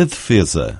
a defesa.